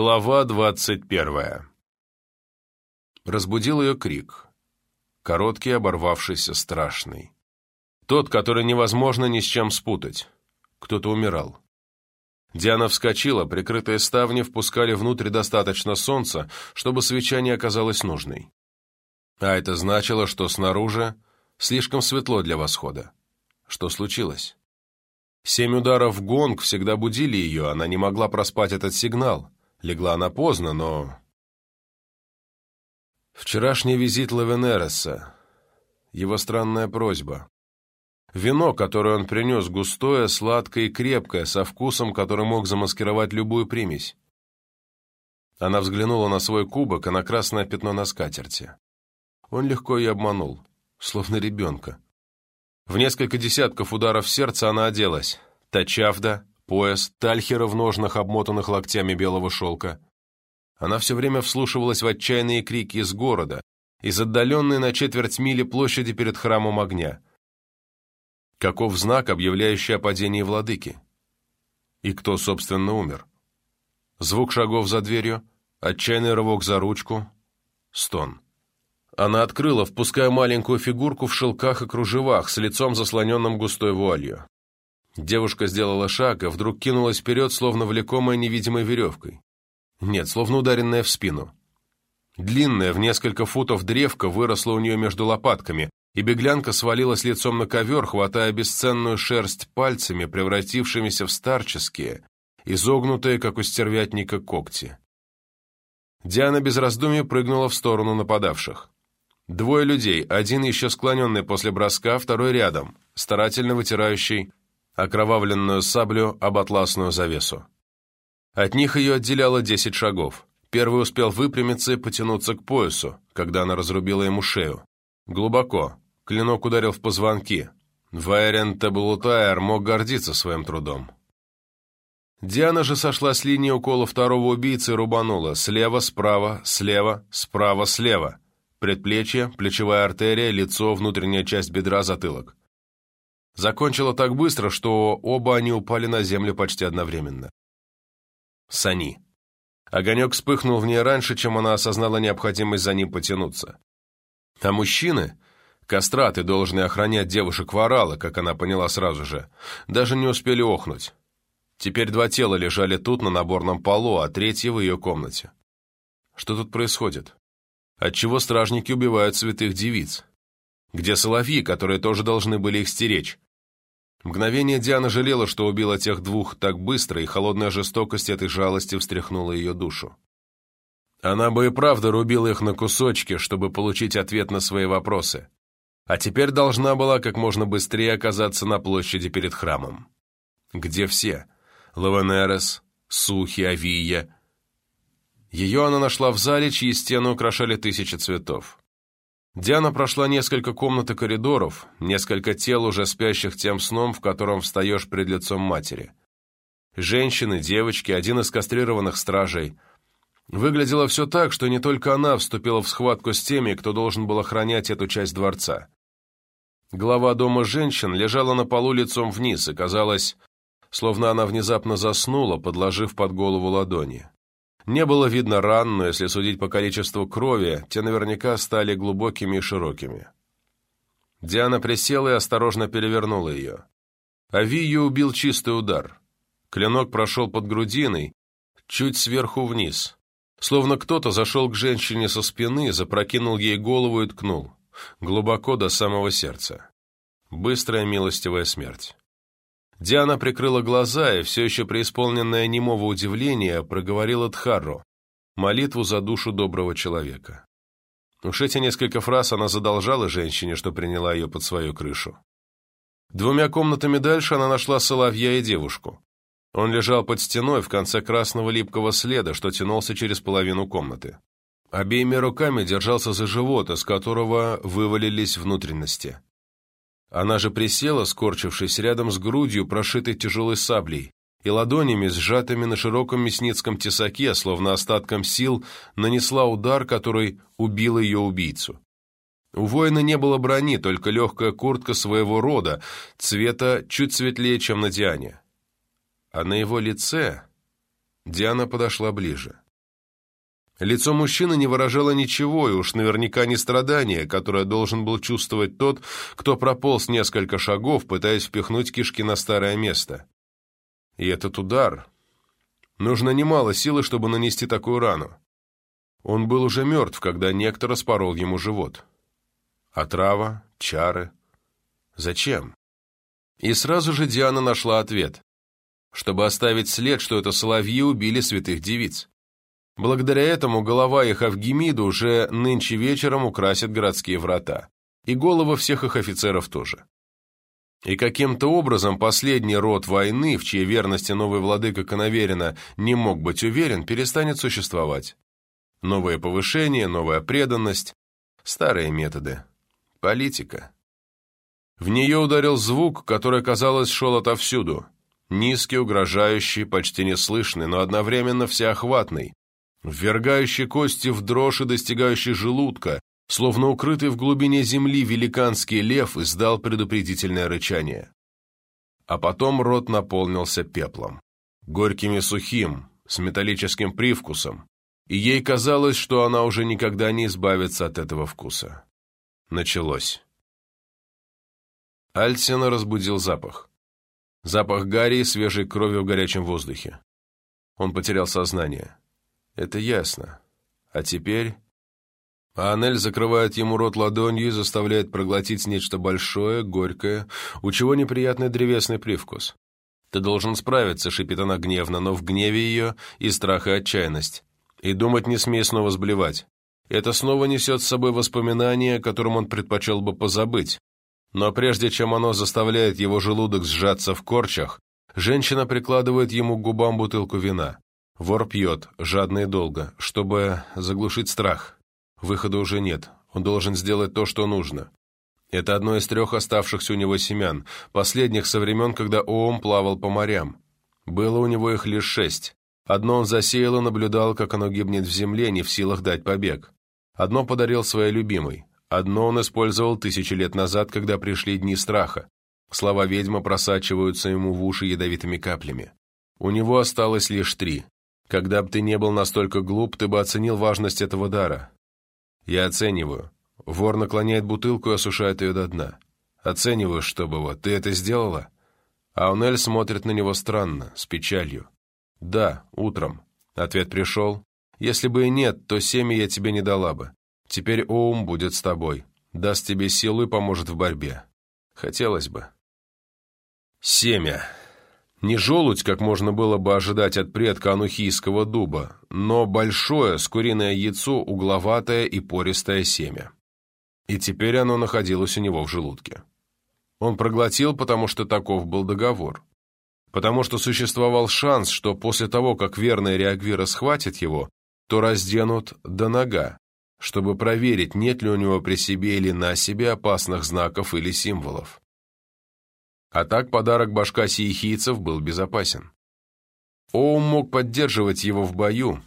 Глава двадцать первая. Разбудил ее крик. Короткий, оборвавшийся, страшный. Тот, который невозможно ни с чем спутать. Кто-то умирал. Диана вскочила, прикрытые ставни впускали внутрь достаточно солнца, чтобы свеча не оказалась нужной. А это значило, что снаружи слишком светло для восхода. Что случилось? Семь ударов в гонг всегда будили ее, она не могла проспать этот сигнал. Легла она поздно, но... Вчерашний визит Лавенереса, его странная просьба. Вино, которое он принес, густое, сладкое и крепкое, со вкусом, который мог замаскировать любую примесь. Она взглянула на свой кубок и на красное пятно на скатерти. Он легко ее обманул, словно ребенка. В несколько десятков ударов сердца она оделась. Тачавда, пояс, тальхера в ножнах, обмотанных локтями белого шелка. Она все время вслушивалась в отчаянные крики из города, из отдаленной на четверть мили площади перед храмом огня. Каков знак, объявляющий о падении владыки? И кто, собственно, умер? Звук шагов за дверью, отчаянный рывок за ручку, стон. Она открыла, впуская маленькую фигурку в шелках и кружевах, с лицом заслоненным густой вуалью. Девушка сделала шаг, а вдруг кинулась вперед, словно влекомая невидимой веревкой. Нет, словно ударенная в спину. Длинная, в несколько футов древка выросла у нее между лопатками, и беглянка свалилась лицом на ковер, хватая бесценную шерсть пальцами, превратившимися в старческие, изогнутые, как у стервятника, когти. Диана без раздумий прыгнула в сторону нападавших. Двое людей, один еще склоненный после броска, второй рядом, старательно вытирающий окровавленную саблю об атласную завесу. От них ее отделяло десять шагов. Первый успел выпрямиться и потянуться к поясу, когда она разрубила ему шею. Глубоко. Клинок ударил в позвонки. Вайрен Табулутайр мог гордиться своим трудом. Диана же сошла с линии укола второго убийцы и рубанула. Слева, справа, слева, справа, слева. Предплечье, плечевая артерия, лицо, внутренняя часть бедра, затылок. Закончила так быстро, что оба они упали на землю почти одновременно. Сани. Огонек вспыхнул в ней раньше, чем она осознала необходимость за ним потянуться. А мужчины, кастраты, должны охранять девушек ворала, как она поняла сразу же, даже не успели охнуть. Теперь два тела лежали тут, на наборном полу, а третье в ее комнате. Что тут происходит? Отчего стражники убивают святых девиц? Где соловьи, которые тоже должны были их стеречь? Мгновение Диана жалела, что убила тех двух так быстро, и холодная жестокость этой жалости встряхнула ее душу. Она бы и правда рубила их на кусочки, чтобы получить ответ на свои вопросы. А теперь должна была как можно быстрее оказаться на площади перед храмом. Где все? Лавенерес, Сухи, Авия. Ее она нашла в зале, чьи стены украшали тысячи цветов. Диана прошла несколько комнат и коридоров, несколько тел, уже спящих тем сном, в котором встаешь пред лицом матери. Женщины, девочки, один из кастрированных стражей. Выглядело все так, что не только она вступила в схватку с теми, кто должен был охранять эту часть дворца. Глава дома женщин лежала на полу лицом вниз, и казалось, словно она внезапно заснула, подложив под голову ладони. Не было видно ран, но если судить по количеству крови, те наверняка стали глубокими и широкими. Диана присела и осторожно перевернула ее. Авию убил чистый удар. Клинок прошел под грудиной, чуть сверху вниз. Словно кто-то зашел к женщине со спины, запрокинул ей голову и ткнул. Глубоко до самого сердца. Быстрая милостивая смерть. Диана прикрыла глаза и, все еще преисполненная немого удивления, проговорила Дхарру, молитву за душу доброго человека. Уж эти несколько фраз она задолжала женщине, что приняла ее под свою крышу. Двумя комнатами дальше она нашла соловья и девушку. Он лежал под стеной в конце красного липкого следа, что тянулся через половину комнаты. Обеими руками держался за живот, из которого вывалились внутренности. Она же присела, скорчившись рядом с грудью, прошитой тяжелой саблей, и ладонями, сжатыми на широком мясницком тесаке, словно остатком сил, нанесла удар, который убил ее убийцу. У воина не было брони, только легкая куртка своего рода, цвета чуть светлее, чем на Диане. А на его лице Диана подошла ближе. Лицо мужчины не выражало ничего, и уж наверняка не страдания, которое должен был чувствовать тот, кто прополз несколько шагов, пытаясь впихнуть кишки на старое место. И этот удар... Нужно немало силы, чтобы нанести такую рану. Он был уже мертв, когда некто распорол ему живот. Отрава, чары. Зачем? И сразу же Диана нашла ответ. Чтобы оставить след, что это соловьи убили святых девиц. Благодаря этому голова их Авгемида уже нынче вечером украсит городские врата. И головы всех их офицеров тоже. И каким-то образом последний род войны, в чьей верности новый владыка Коноверина не мог быть уверен, перестанет существовать. Новое повышение, новая преданность, старые методы. Политика. В нее ударил звук, который, казалось, шел отовсюду. Низкий, угрожающий, почти неслышный, но одновременно всеохватный, ввергающий кости в дрожь и достигающий желудка, словно укрытый в глубине земли великанский лев издал предупредительное рычание. А потом рот наполнился пеплом. Горьким и сухим, с металлическим привкусом, и ей казалось, что она уже никогда не избавится от этого вкуса. Началось. Альсина разбудил запах. Запах гари и свежей крови в горячем воздухе. Он потерял сознание. Это ясно. А теперь... Анель закрывает ему рот ладонью и заставляет проглотить нечто большое, горькое, у чего неприятный древесный привкус. «Ты должен справиться», — шипит она гневно, но в гневе ее и страх, и отчаянность. И думать не смей снова сблевать. Это снова несет с собой воспоминание, которым он предпочел бы позабыть. Но прежде чем оно заставляет его желудок сжаться в корчах, женщина прикладывает ему к губам бутылку вина. Вор пьет, жадно и долго, чтобы заглушить страх. Выхода уже нет, он должен сделать то, что нужно. Это одно из трех оставшихся у него семян, последних со времен, когда Оом плавал по морям. Было у него их лишь шесть. Одно он засеял и наблюдал, как оно гибнет в земле, не в силах дать побег. Одно подарил своей любимой. Одно он использовал тысячи лет назад, когда пришли дни страха. Слова ведьмы просачиваются ему в уши ядовитыми каплями. У него осталось лишь три. Когда бы ты не был настолько глуп, ты бы оценил важность этого дара. Я оцениваю. Вор наклоняет бутылку и осушает ее до дна. Оцениваю, чтобы вот, ты это сделала? Аунель смотрит на него странно, с печалью. Да, утром. Ответ пришел. Если бы и нет, то семя я тебе не дала бы. Теперь Оум будет с тобой. Даст тебе силу и поможет в борьбе. Хотелось бы. Семя. Не желудь, как можно было бы ожидать от предка анухийского дуба, но большое, с куриное яйцо, угловатое и пористое семя. И теперь оно находилось у него в желудке. Он проглотил, потому что таков был договор. Потому что существовал шанс, что после того, как верные Реагвира схватят его, то разденут до нога, чтобы проверить, нет ли у него при себе или на себе опасных знаков или символов. А так подарок башка сиехийцев был безопасен. Оум мог поддерживать его в бою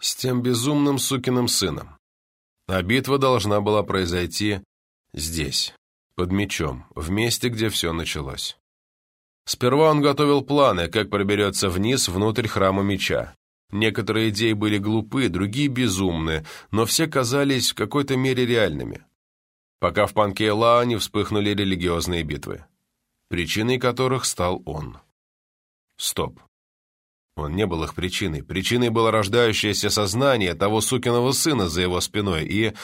с тем безумным сукиным сыном. А битва должна была произойти здесь, под мечом, в месте, где все началось. Сперва он готовил планы, как проберется вниз внутрь храма меча. Некоторые идеи были глупы, другие безумны, но все казались в какой-то мере реальными. Пока в Панкейла не вспыхнули религиозные битвы причиной которых стал он. Стоп. Он не был их причиной. Причиной было рождающееся сознание того сукиного сына за его спиной, и...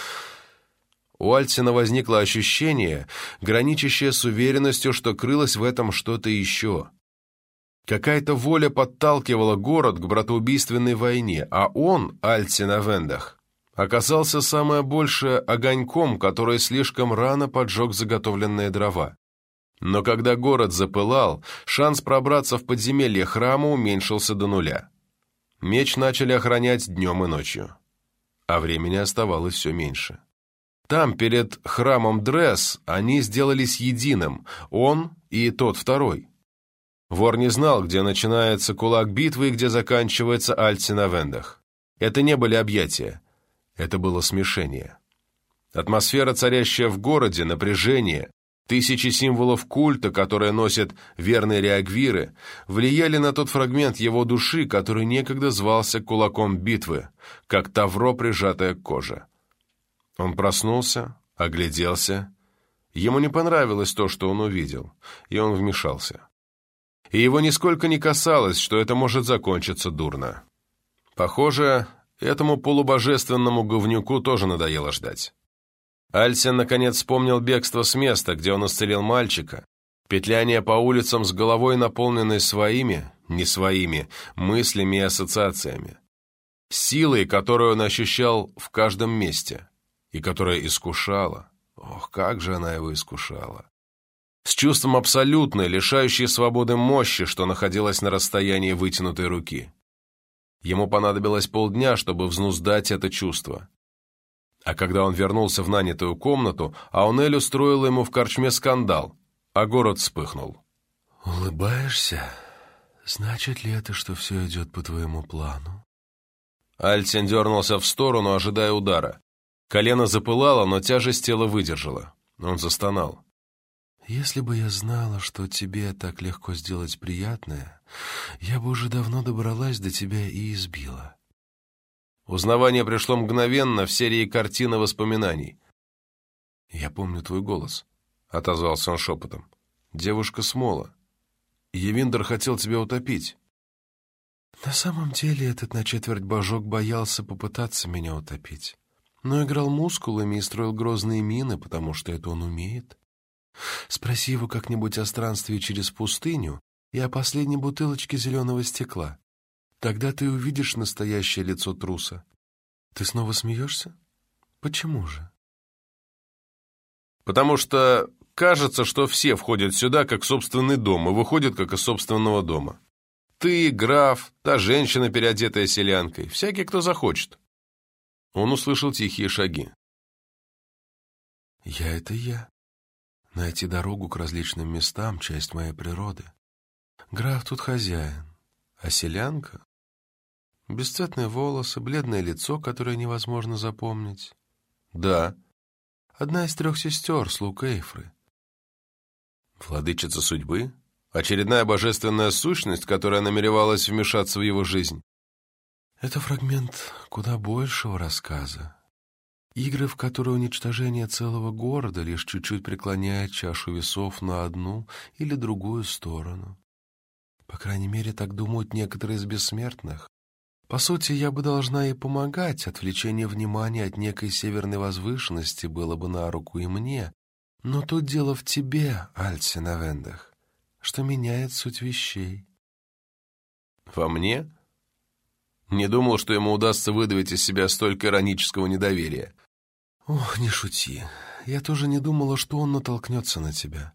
У Альцина возникло ощущение, граничащее с уверенностью, что крылось в этом что-то еще. Какая-то воля подталкивала город к братоубийственной войне, а он, Альцин Авендах, оказался самое большее огоньком, который слишком рано поджег заготовленные дрова. Но когда город запылал, шанс пробраться в подземелье храма уменьшился до нуля. Меч начали охранять днем и ночью. А времени оставалось все меньше. Там, перед храмом Дресс, они сделались единым, он и тот второй. Вор не знал, где начинается кулак битвы и где заканчивается Альци на вендах. Это не были объятия, это было смешение. Атмосфера, царящая в городе, напряжение, Тысячи символов культа, которые носят верные реагвиры, влияли на тот фрагмент его души, который некогда звался кулаком битвы, как тавро, прижатое к коже. Он проснулся, огляделся. Ему не понравилось то, что он увидел, и он вмешался. И его нисколько не касалось, что это может закончиться дурно. Похоже, этому полубожественному говнюку тоже надоело ждать. Альсен наконец вспомнил бегство с места, где он исцелил мальчика, петляние по улицам с головой, наполненной своими, не своими, мыслями и ассоциациями. Силой, которую он ощущал в каждом месте, и которая искушала. Ох, как же она его искушала. С чувством абсолютной, лишающей свободы мощи, что находилась на расстоянии вытянутой руки. Ему понадобилось полдня, чтобы взнуздать это чувство. А когда он вернулся в нанятую комнату, Аунель устроила ему в корчме скандал, а город вспыхнул. «Улыбаешься? Значит ли это, что все идет по твоему плану?» Альтин дернулся в сторону, ожидая удара. Колено запылало, но тяжесть тела выдержала. Он застонал. «Если бы я знала, что тебе так легко сделать приятное, я бы уже давно добралась до тебя и избила. Узнавание пришло мгновенно в серии картины воспоминаний. «Я помню твой голос», — отозвался он шепотом. «Девушка Смола. Евиндер хотел тебя утопить». На самом деле этот на четверть божок боялся попытаться меня утопить, но играл мускулами и строил грозные мины, потому что это он умеет. Спроси его как-нибудь о странстве через пустыню и о последней бутылочке зеленого стекла. Тогда ты увидишь настоящее лицо труса. Ты снова смеешься? Почему же? Потому что кажется, что все входят сюда как собственный дом и выходят как из собственного дома. Ты, граф, та женщина, переодетая селянкой, всякий, кто захочет. Он услышал тихие шаги. Я — это я. Найти дорогу к различным местам — часть моей природы. Граф тут хозяин, а селянка Бесцветные волосы, бледное лицо, которое невозможно запомнить. Да. Одна из трех сестер, слуг Эйфры. Владычица судьбы? Очередная божественная сущность, которая намеревалась вмешаться в его жизнь? Это фрагмент куда большего рассказа. Игры, в которые уничтожение целого города лишь чуть-чуть преклоняет чашу весов на одну или другую сторону. По крайней мере, так думают некоторые из бессмертных. По сути, я бы должна ей помогать. Отвлечение внимания от некой северной возвышенности было бы на руку и мне. Но тут дело в тебе, Альси Навендах, что меняет суть вещей. Во мне? Не думал, что ему удастся выдавить из себя столько иронического недоверия. Ох, не шути. Я тоже не думала, что он натолкнется на тебя.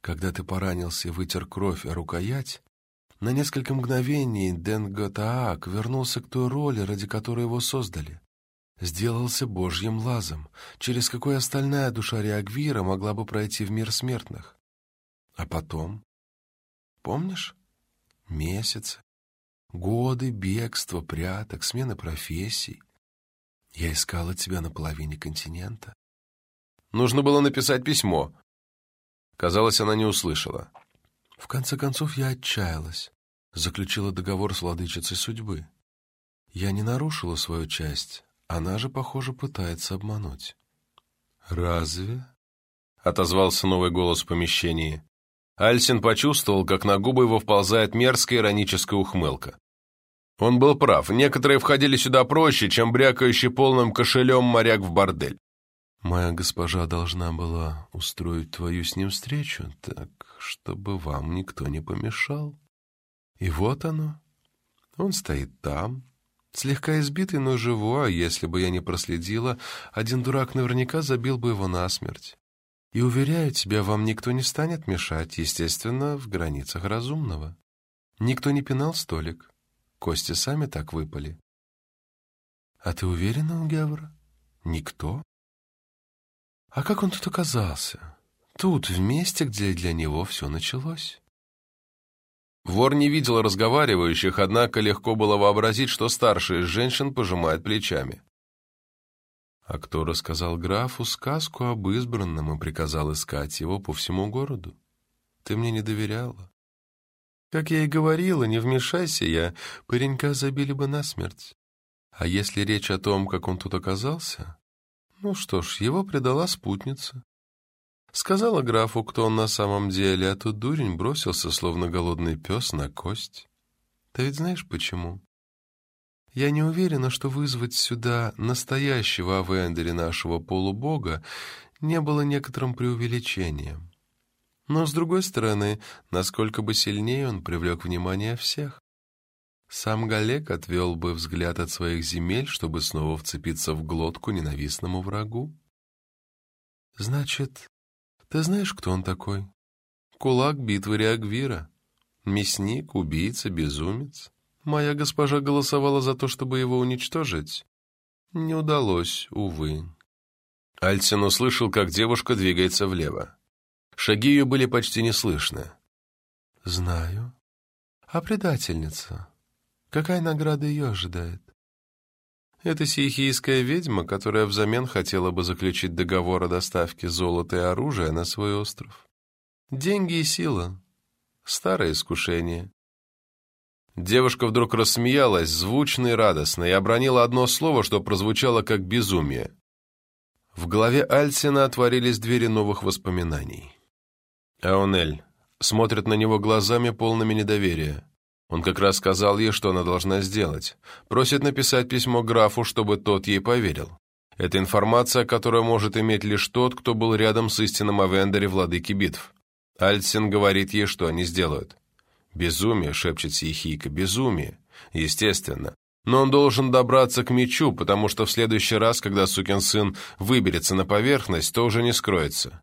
Когда ты поранился и вытер кровь о рукоять, на несколько мгновений Дэн Гатаак вернулся к той роли, ради которой его создали. Сделался божьим лазом, через какой остальная душа Реагвира могла бы пройти в мир смертных. А потом... Помнишь? Месяцы, годы бегства, пряток, смены профессий. Я искала тебя на половине континента. Нужно было написать письмо. Казалось, она не услышала. В конце концов, я отчаялась. Заключила договор с владычицей судьбы. Я не нарушила свою часть, она же, похоже, пытается обмануть. «Разве?» — отозвался новый голос в помещении. Альсин почувствовал, как на губы его вползает мерзкая ироническая ухмылка. Он был прав, некоторые входили сюда проще, чем брякающий полным кошелем моряк в бордель. Моя госпожа должна была устроить твою с ним встречу, так, чтобы вам никто не помешал. И вот оно. Он стоит там, слегка избитый, но живой, а если бы я не проследила, один дурак наверняка забил бы его насмерть. И, уверяю тебя, вам никто не станет мешать, естественно, в границах разумного. Никто не пинал столик. Кости сами так выпали. А ты уверена, Угявра? Никто? А как он тут оказался? Тут, в месте, где для него все началось. Вор не видел разговаривающих, однако легко было вообразить, что старшая из женщин пожимает плечами. А кто рассказал графу сказку об избранном и приказал искать его по всему городу? Ты мне не доверяла. Как я и говорила, не вмешайся я, паренька забили бы насмерть. А если речь о том, как он тут оказался? Ну что ж, его предала спутница. Сказала графу, кто он на самом деле, а тут дурень бросился, словно голодный пес, на кость. Ты ведь знаешь почему? Я не уверена, что вызвать сюда настоящего Авендери нашего полубога не было некоторым преувеличением. Но, с другой стороны, насколько бы сильнее он привлек внимание всех. Сам Галек отвел бы взгляд от своих земель, чтобы снова вцепиться в глотку ненавистному врагу. Значит, ты знаешь, кто он такой? Кулак битвы Реагвира. Мясник, убийца, безумец. Моя госпожа голосовала за то, чтобы его уничтожить. Не удалось, увы. Альцин услышал, как девушка двигается влево. Шаги ее были почти не слышны. «Знаю. А предательница? Какая награда ее ожидает?» Это сихийская ведьма, которая взамен хотела бы заключить договор о доставке золота и оружия на свой остров. Деньги и сила. Старое искушение. Девушка вдруг рассмеялась, звучно и радостно, и обронила одно слово, что прозвучало как безумие. В голове Альсина отворились двери новых воспоминаний. Аонель смотрит на него глазами, полными недоверия. Он как раз сказал ей, что она должна сделать. Просит написать письмо графу, чтобы тот ей поверил. Это информация, которую может иметь лишь тот, кто был рядом с истинным Авендере владыки битв. Альсин говорит ей, что они сделают. «Безумие», — шепчет Сихийка, — «безумие». Естественно. Но он должен добраться к мечу, потому что в следующий раз, когда сукин сын выберется на поверхность, то уже не скроется.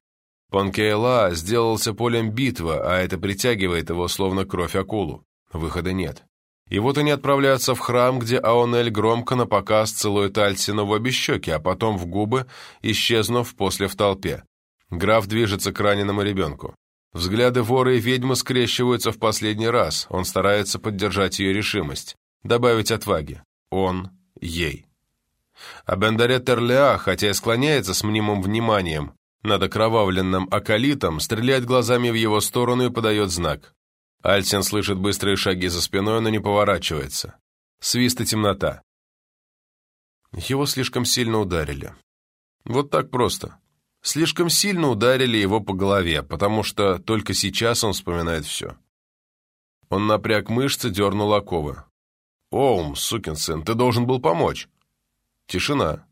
Понкейла сделался полем битвы, а это притягивает его, словно кровь акулу. Выхода нет. И вот они отправляются в храм, где Аонель громко на показ целует Альсина в обе щеки, а потом в губы, исчезнув после в толпе. Граф движется к раненому ребенку. Взгляды вора и ведьмы скрещиваются в последний раз. Он старается поддержать ее решимость, добавить отваги. Он ей. А Бендарет Терлеа, хотя и склоняется с мнимым вниманием над окровавленным акалитом, стреляет глазами в его сторону и подает знак. Альсин слышит быстрые шаги за спиной, но не поворачивается. Свист и темнота. Его слишком сильно ударили. Вот так просто. Слишком сильно ударили его по голове, потому что только сейчас он вспоминает все. Он напряг мышцы, дернул оковы. «Оум, сукин сын, ты должен был помочь!» Тишина.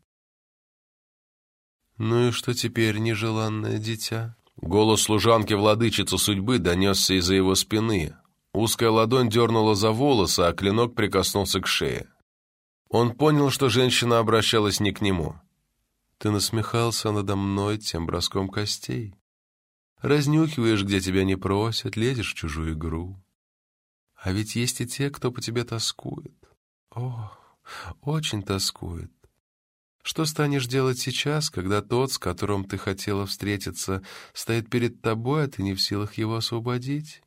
«Ну и что теперь, нежеланное дитя?» Голос служанки-владычицы судьбы донесся из-за его спины. Узкая ладонь дернула за волосы, а клинок прикоснулся к шее. Он понял, что женщина обращалась не к нему. «Ты насмехался надо мной тем броском костей. Разнюхиваешь, где тебя не просят, лезешь в чужую игру. А ведь есть и те, кто по тебе тоскует. О, очень тоскует. Что станешь делать сейчас, когда тот, с которым ты хотела встретиться, стоит перед тобой, а ты не в силах его освободить?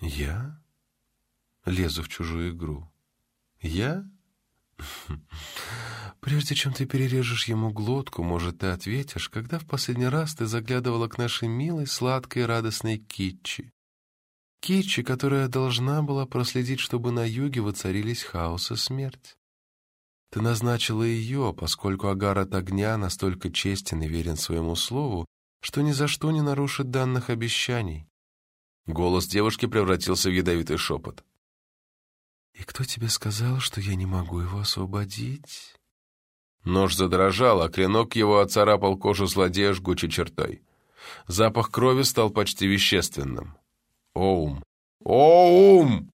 Я? Лезу в чужую игру. Я? Прежде чем ты перережешь ему глотку, может, ты ответишь, когда в последний раз ты заглядывала к нашей милой, сладкой и радостной Китчи. Китчи, которая должна была проследить, чтобы на юге воцарились хаос и смерть. Ты назначила ее, поскольку Агар от огня настолько честен и верен своему слову, что ни за что не нарушит данных обещаний. Голос девушки превратился в ядовитый шепот. «И кто тебе сказал, что я не могу его освободить?» Нож задрожал, а клинок его оцарапал кожу злодея жгучей чертой. Запах крови стал почти вещественным. «Оум! Оум!»